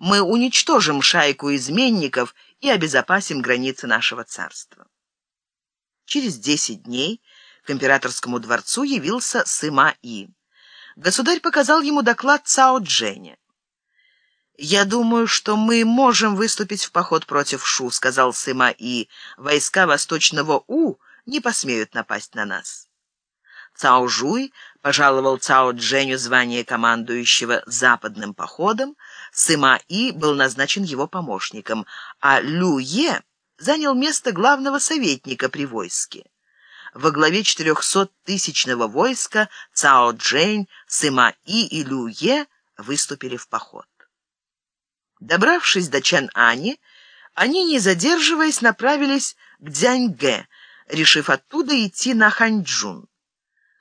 мы уничтожим шайку изменников и обезопасим границы нашего царства. Через десять дней к императорскому дворцу явился Сыма-И. Государь показал ему доклад Цао Дженя. «Я думаю, что мы можем выступить в поход против Шу», — сказал Сыма-И. «Войска восточного У не посмеют напасть на нас». Цао Жуй пожаловал Цао Дженю звание командующего западным походом, Сыма-И был назначен его помощником, а Лю Е занял место главного советника при войске. Во главе 400-тысячного войска Цао Джень, Сыма-И и Лю Е выступили в поход. Добравшись до Чан-Ани, они, не задерживаясь, направились к Дзяньге, решив оттуда идти на Ханьчжун.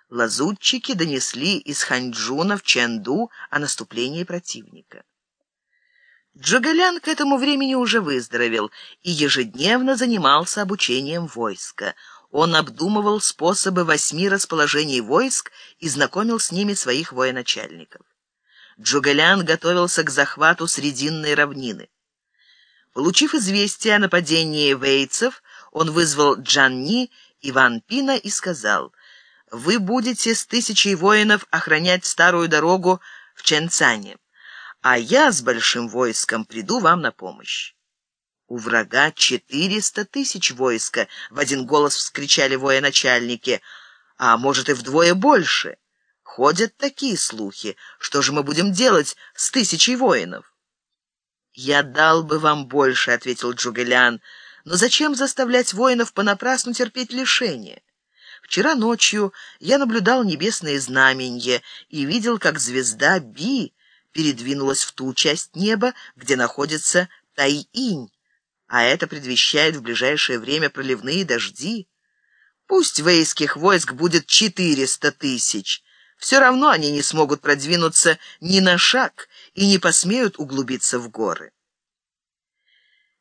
Лазутчики донесли из Ханьчжуна в Чэнду о наступлении противника. Джагалян к этому времени уже выздоровел и ежедневно занимался обучением войска. Он обдумывал способы восьми расположений войск и знакомил с ними своих военачальников. Джугалян готовился к захвату Срединной равнины. Получив известие о нападении вейцев, он вызвал Джанни и Ван Пина и сказал, «Вы будете с тысячей воинов охранять старую дорогу в Ченцане, а я с большим войском приду вам на помощь». «У врага четыреста тысяч войска!» — в один голос вскричали военачальники. «А может и вдвое больше!» Ходят такие слухи. Что же мы будем делать с тысячей воинов? «Я дал бы вам больше», — ответил Джугелян. «Но зачем заставлять воинов понапрасну терпеть лишения? Вчера ночью я наблюдал небесные знамения и видел, как звезда Би передвинулась в ту часть неба, где находится Тай-Инь, а это предвещает в ближайшее время проливные дожди. Пусть вейских войск будет четыреста тысяч». Все равно они не смогут продвинуться ни на шаг и не посмеют углубиться в горы.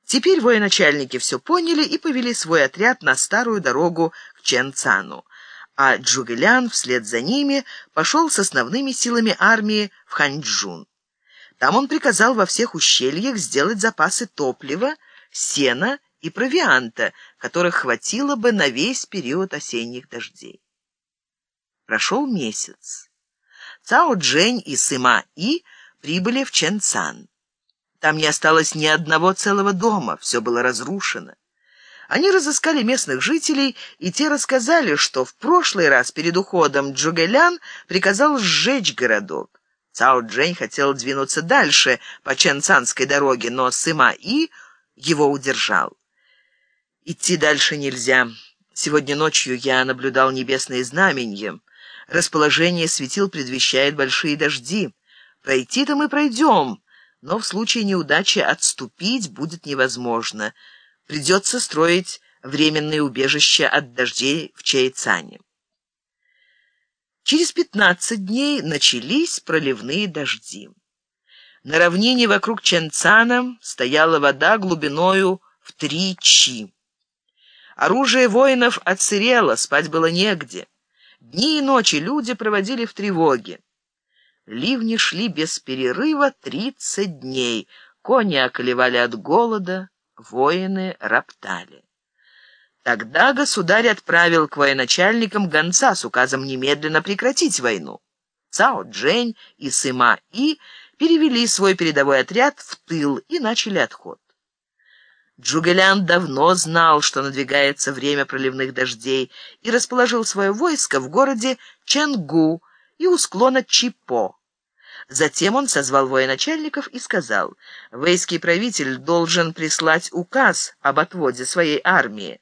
Теперь военачальники все поняли и повели свой отряд на старую дорогу к Ченцану, а Джугелян вслед за ними пошел с основными силами армии в Ханчжун. Там он приказал во всех ущельях сделать запасы топлива, сена и провианта, которых хватило бы на весь период осенних дождей. Прошел месяц. Цао Джень и Сыма И прибыли в Чэнцан. Там не осталось ни одного целого дома, все было разрушено. Они разыскали местных жителей, и те рассказали, что в прошлый раз перед уходом Джугэлян приказал сжечь городок. Цао Джень хотел двинуться дальше по Чэнцанской дороге, но Сыма И его удержал. Идти дальше нельзя. Сегодня ночью я наблюдал небесные знамения. Расположение светил предвещает большие дожди. Пройти-то мы пройдем, но в случае неудачи отступить будет невозможно. Придется строить временное убежище от дождей в Чайцане. Через пятнадцать дней начались проливные дожди. На равнине вокруг Ченцана стояла вода глубиною в три чи. Оружие воинов отсырело, спать было негде. Дни и ночи люди проводили в тревоге. Ливни шли без перерыва тридцать дней, кони околевали от голода, воины роптали. Тогда государь отправил к военачальникам гонца с указом немедленно прекратить войну. Цао Джень и Сыма И перевели свой передовой отряд в тыл и начали отход. Джугелян давно знал, что надвигается время проливных дождей, и расположил свое войско в городе Ченгу и у склона Чипо. Затем он созвал военачальников и сказал, «Вейский правитель должен прислать указ об отводе своей армии.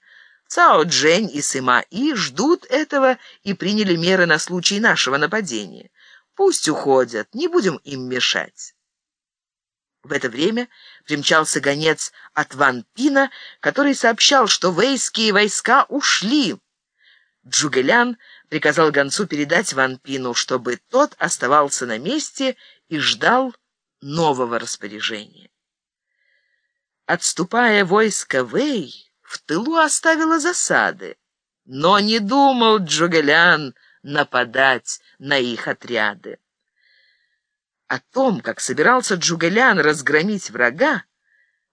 Цао Джень и Сыма И ждут этого и приняли меры на случай нашего нападения. Пусть уходят, не будем им мешать». В это время примчался гонец от Ван Пина, который сообщал, что вейские войска ушли. Джугелян приказал гонцу передать Ван Пину, чтобы тот оставался на месте и ждал нового распоряжения. Отступая войско Вэй, в тылу оставило засады, но не думал Джугелян нападать на их отряды. О том, как собирался Джугелян разгромить врага,